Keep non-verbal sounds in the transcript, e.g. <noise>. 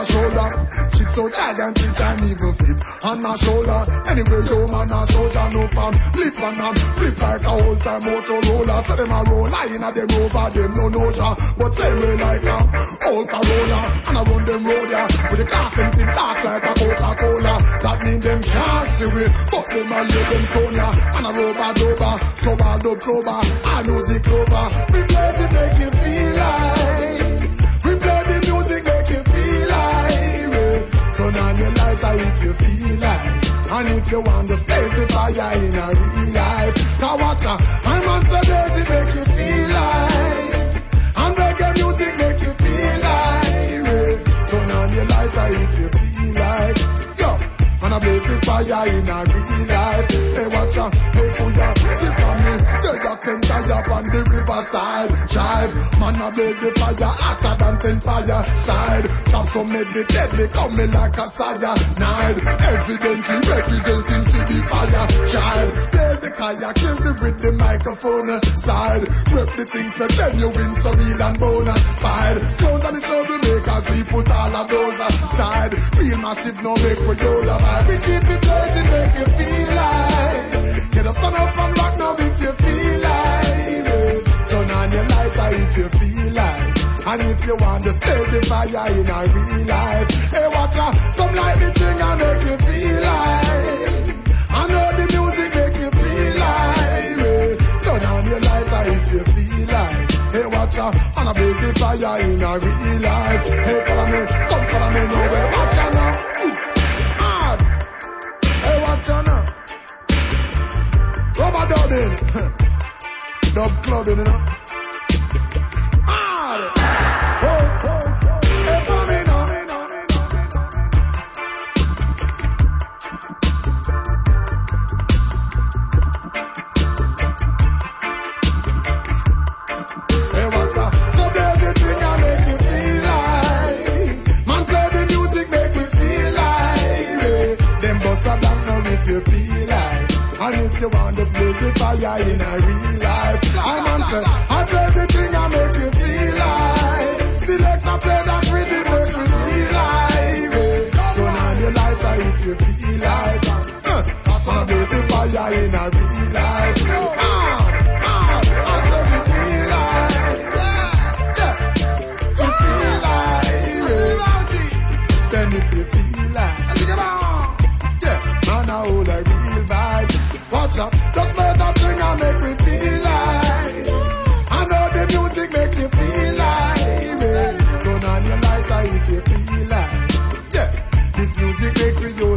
my shoulder. Shit so gigantic and even fit on my shoulder. Anyway, yo man a soldier, no fam. Lip and am flip like a whole time Motorola. So them a roll, lying at them over them no noja. But say me like a old Corolla. And I run them road yeah. With the car them thing dark like a Coca-Cola. That mean them can't see we. But them a hear them Sonia. And a rover dover. So bad up clover. I know the clover. We play to make you feel like. On if you feel like. And if you want to stay the fire in a real life. Now watch uh, out. I'm on so lazy make you feel like. And reggae music make you feel like. Turn on your lights if you feel like. Yo. And I blaze the fire in a real life. Hey, watch out, hey, kuya, sit from me. Tell ya can tie up on the riverside. Jive, I blaze the fire hotter than ten fire side. Some medley, deadly, coming like a sire. Night, evidently representing the fire. Child, blaze the fire, kill the with the microphone side. Rep the things and then you win so real and bona fide. Close on the troublemakers, we put all of those aside. Feel massive, no make for you love. We keep it And if you want to stay the fire in a real life. Hey, watch out, come like the thing and make you feel like. I know the music make you feel like. Eh. Turn on your lights if you feel like. Hey, watch out, and I blaze the fire in a real life. Hey, follow me, come follow me nowhere. Watch out now. Hard. Hey, watch out now. Rubber dubbing. <laughs> Dub clubbing, you know. Watch. So there's the thing I make you feel like. Man, play the music, make me feel like. Them bust a blank now if you feel like. And if you want to blaze the fire in a real life. I man I play the thing I make you feel like. Select play that rhythm make me feel like. Turn on your lights if you feel like. Uh, I blaze the fire in a real life. Out, just play that thing and make me feel like. I know the music make you feel like. Turn on your lights if you feel like. Yeah, this music make me hold